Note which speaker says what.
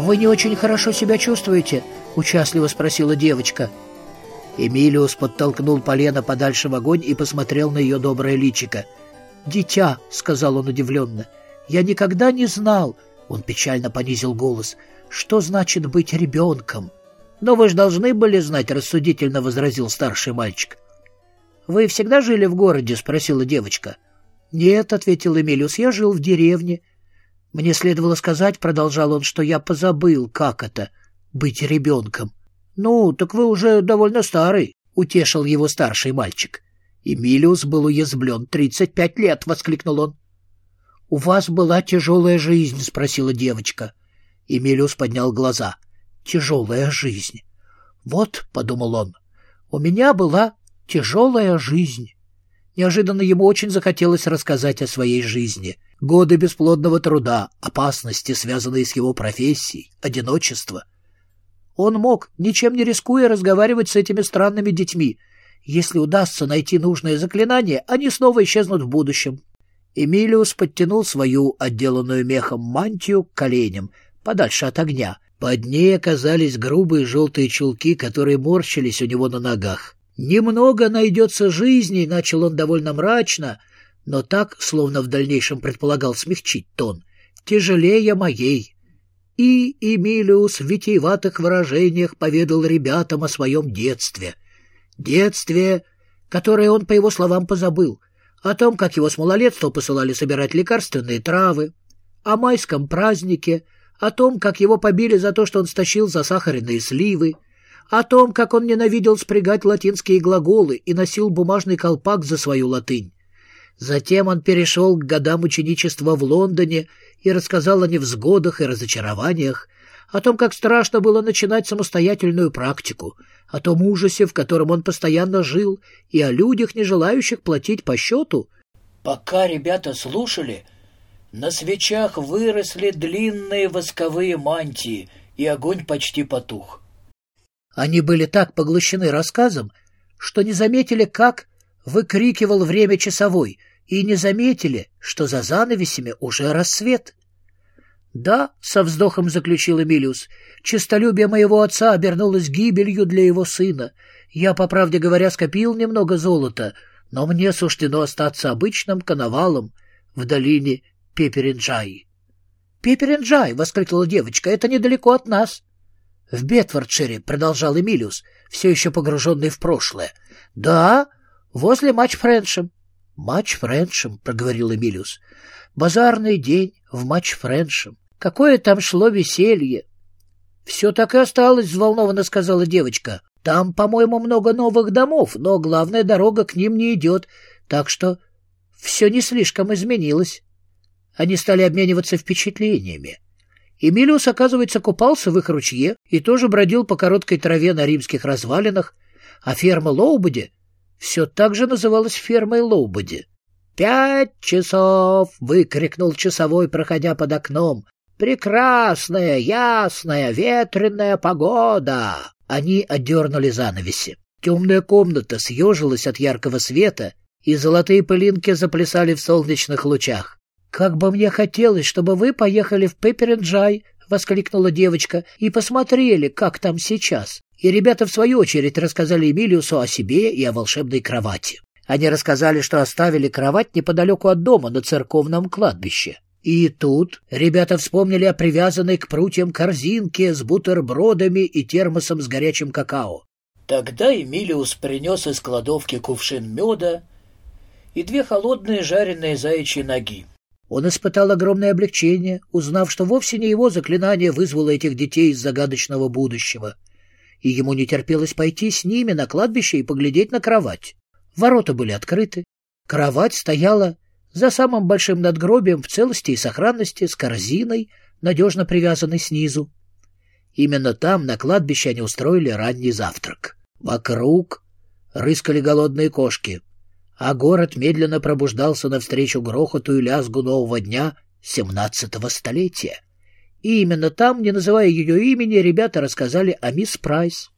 Speaker 1: «Вы не очень хорошо себя чувствуете?» — участливо спросила девочка. Эмилиус подтолкнул полено подальше в огонь и посмотрел на ее доброе личико. «Дитя», — сказал он удивленно, — «я никогда не знал...» Он печально понизил голос. «Что значит быть ребенком?» «Но вы же должны были знать», — рассудительно возразил старший мальчик. «Вы всегда жили в городе?» — спросила девочка. «Нет», — ответил Эмилиус, — «я жил в деревне». «Мне следовало сказать», — продолжал он, — «что я позабыл, как это — быть ребенком». «Ну, так вы уже довольно старый», — утешил его старший мальчик. Эмилиус был уязвлен. «Тридцать пять лет!» — воскликнул он. «У вас была тяжелая жизнь?» — спросила девочка. Эмилиус поднял глаза. «Тяжелая жизнь». «Вот», — подумал он, — «у меня была тяжелая жизнь». Неожиданно ему очень захотелось рассказать о своей жизни. Годы бесплодного труда, опасности, связанные с его профессией, одиночество. Он мог, ничем не рискуя, разговаривать с этими странными детьми. Если удастся найти нужное заклинание, они снова исчезнут в будущем. Эмилиус подтянул свою отделанную мехом мантию к коленям, подальше от огня. Под ней оказались грубые желтые чулки, которые морщились у него на ногах. «Немного найдется жизни», — начал он довольно мрачно, но так, словно в дальнейшем предполагал смягчить тон, «тяжелее моей». И Эмилиус в витиеватых выражениях поведал ребятам о своем детстве. Детстве, которое он, по его словам, позабыл, о том, как его с малолетства посылали собирать лекарственные травы, о майском празднике, о том, как его побили за то, что он стащил засахаренные сливы, о том, как он ненавидел спрягать латинские глаголы и носил бумажный колпак за свою латынь. Затем он перешел к годам ученичества в Лондоне и рассказал о невзгодах и разочарованиях, о том, как страшно было начинать самостоятельную практику, о том ужасе, в котором он постоянно жил, и о людях, не желающих платить по счету. Пока ребята слушали, на свечах выросли длинные восковые мантии, и огонь почти потух. Они были так поглощены рассказом, что не заметили, как выкрикивал время часовой, и не заметили, что за занавесями уже рассвет. «Да», — со вздохом заключил Эмилиус, — «честолюбие моего отца обернулось гибелью для его сына. Я, по правде говоря, скопил немного золота, но мне суждено остаться обычным коновалом в долине Пеперинджай». «Пеперинджай!» — воскликнула девочка. «Это недалеко от нас». «В Бетфордшире», — продолжал Эмилиус, все еще погруженный в прошлое. «Да, возле матч Френшем». «Матч Френшем», — проговорил Эмилиус. «Базарный день в матч Френшем. Какое там шло веселье!» «Все так и осталось», — взволнованно сказала девочка. «Там, по-моему, много новых домов, но главная дорога к ним не идет, так что все не слишком изменилось». Они стали обмениваться впечатлениями. Эмилиус, оказывается, купался в их ручье и тоже бродил по короткой траве на римских развалинах, а ферма Лоубоди все так же называлась фермой Лоубоди. «Пять часов!» — выкрикнул часовой, проходя под окном. «Прекрасная, ясная, ветреная погода!» Они отдернули занавеси. Темная комната съежилась от яркого света, и золотые пылинки заплясали в солнечных лучах. «Как бы мне хотелось, чтобы вы поехали в Пепперенджай!» — воскликнула девочка. «И посмотрели, как там сейчас!» И ребята, в свою очередь, рассказали Эмилиусу о себе и о волшебной кровати. Они рассказали, что оставили кровать неподалеку от дома на церковном кладбище. И тут ребята вспомнили о привязанной к прутьям корзинке с бутербродами и термосом с горячим какао. Тогда Эмилиус принес из кладовки кувшин меда и две холодные жареные заячьи ноги. Он испытал огромное облегчение, узнав, что вовсе не его заклинание вызвало этих детей из загадочного будущего, и ему не терпелось пойти с ними на кладбище и поглядеть на кровать. Ворота были открыты, кровать стояла за самым большим надгробием в целости и сохранности с корзиной, надежно привязанной снизу. Именно там, на кладбище, они устроили ранний завтрак. Вокруг рыскали голодные кошки — а город медленно пробуждался навстречу грохоту и лязгу нового дня семнадцатого столетия. И именно там, не называя ее имени, ребята рассказали о мисс Прайс.